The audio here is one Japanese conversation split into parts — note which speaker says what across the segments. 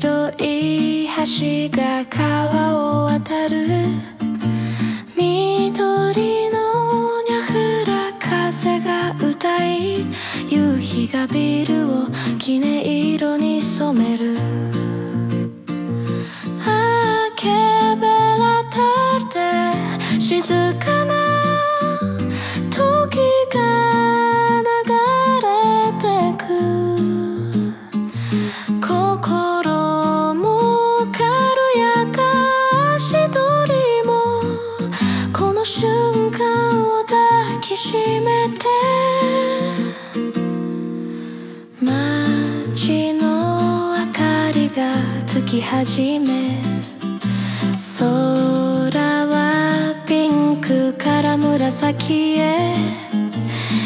Speaker 1: 白い橋が川を渡る。緑のニャフラ風が歌い夕日がビルをきね色に染める Ah, che bella tarde 静かなきしめて街の明かりがつき始め空はピンクから紫へ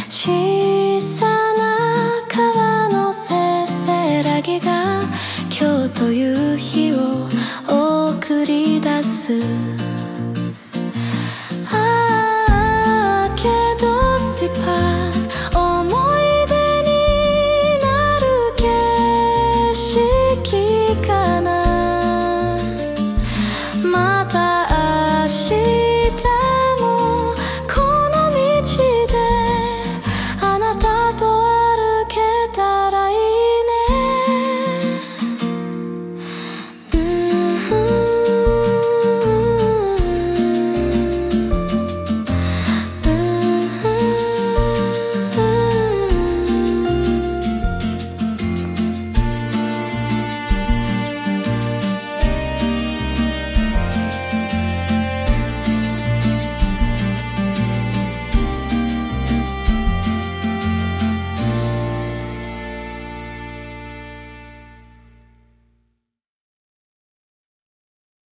Speaker 1: 小さな川のせせらぎが今日という日を送り出す。